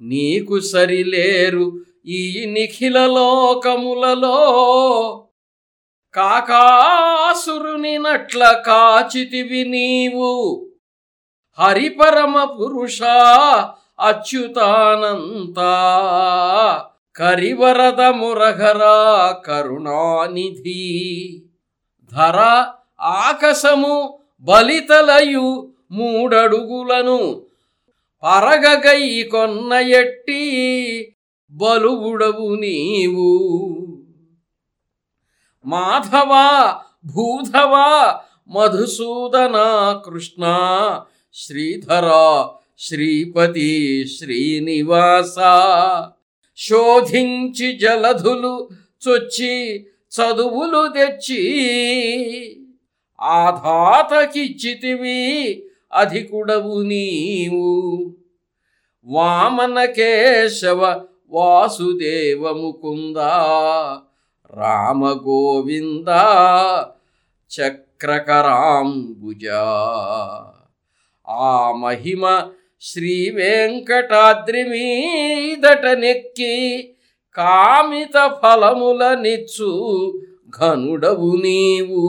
నీకు సరిలేరు ఈ నిఖిల లోకములలో. కాకాసురుని నట్ల కాచితివి నీవు. హరిపరమ పురుష అచ్యుతానంత. కరివరద మురఘరా కరుణానిధి. ధర ఆకసము బలితలయు మూడడుగులను. పరగగై కొన్న ఎట్టి బలువుడవు నీవు. మాధవ భూధవ మధుసూదన కృష్ణ శ్రీధర శ్రీపతి శ్రీనివాస. శోధించి జలధులు చొచ్చి చదువులు తెచ్చి ఆధాతకిచ్చితివి అధికుడవు నీవు. వామన కేశవ వాసుదేవ ముకుంద రామ గోవింద చక్రకరాంబుజ. ఆ మహిమ శ్రీ వెంకటాద్రి మీదట నెక్కి కామిత ఫలముల నిచ్చు ఘనుడవు నీవు.